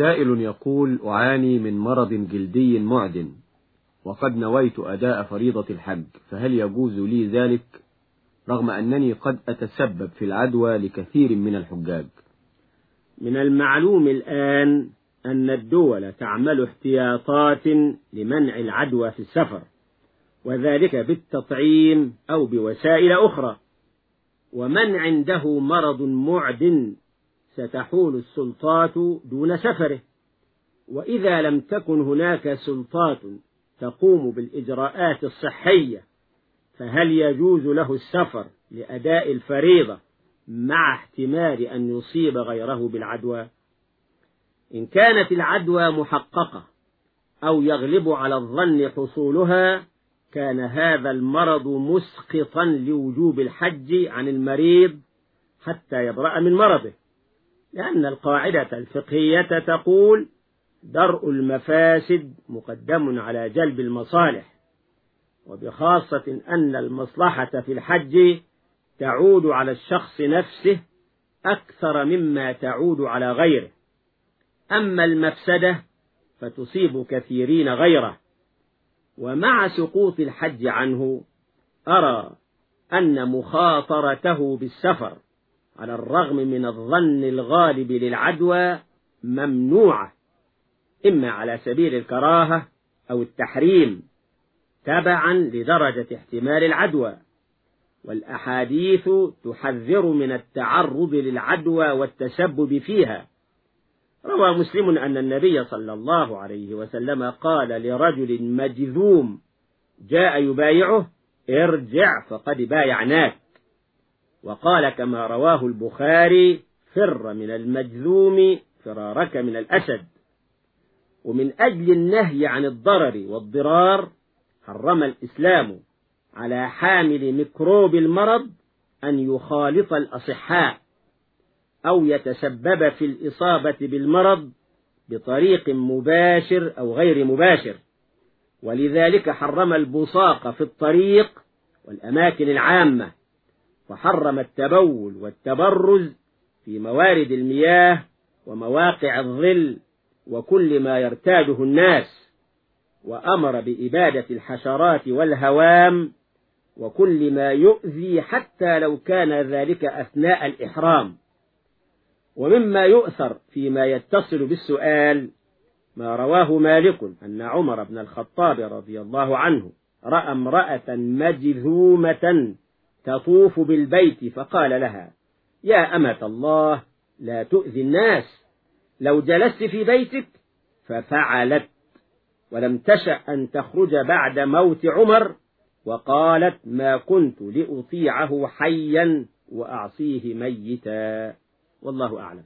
سائل يقول أعاني من مرض جلدي معدن وقد نويت أداء فريضة الحج فهل يجوز لي ذلك؟ رغم أنني قد أتسبب في العدوى لكثير من الحجاج. من المعلوم الآن أن الدول تعمل احتياطات لمنع العدوى في السفر وذلك بالتطعيم أو بوسائل أخرى ومن عنده مرض معد ستحول السلطات دون سفره. وإذا لم تكن هناك سلطات تقوم بالإجراءات الصحية فهل يجوز له السفر لأداء الفريضة مع احتمال أن يصيب غيره بالعدوى؟ إن كانت العدوى محققة أو يغلب على الظن حصولها كان هذا المرض مسقطا لوجوب الحج عن المريض حتى يبرأ من مرضه. لأن القاعدة الفقهية تقول درء المفاسد مقدم على جلب المصالح وبخاصة أن المصلحة في الحج تعود على الشخص نفسه أكثر مما تعود على غيره. أما المفسدة فتصيب كثيرين غيره. ومع سقوط الحج عنه أرى أن مخاطرته بالسفر على الرغم من الظن الغالب للعدوى ممنوعة إما على سبيل الكراهة أو التحريم تبعا لدرجة احتمال العدوى. والأحاديث تحذر من التعرض للعدوى والتسبب فيها. روى مسلم أن النبي صلى الله عليه وسلم قال لرجل مجذوم جاء يبايعه ارجع فقد بايعناك. وقال كما رواه البخاري فر من المجذوم فرارك من الأسد. ومن أجل النهي عن الضرر والضرار حرم الإسلام على حامل ميكروب المرض أن يخالط الأصحاء أو يتسبب في الإصابة بالمرض بطريق مباشر أو غير مباشر. ولذلك حرم البصاق في الطريق والأماكن العامة. وحرم التبول والتبرز في موارد المياه ومواقع الظل وكل ما يرتاده الناس وأمر بإبادة الحشرات والهوام وكل ما يؤذي حتى لو كان ذلك أثناء الإحرام. ومما يؤثر فيما يتصل بالسؤال ما رواه مالك أن عمر بن الخطاب رضي الله عنه رأى امرأة مجذومة تطوف بالبيت فقال لها يا أمة الله لا تؤذي الناس. لو جلست في بيتك ففعلت ولم تشأ أن تخرج بعد موت عمر. وقالت ما كنت لأطيعه حيا وأعصيه ميتا. والله أعلم.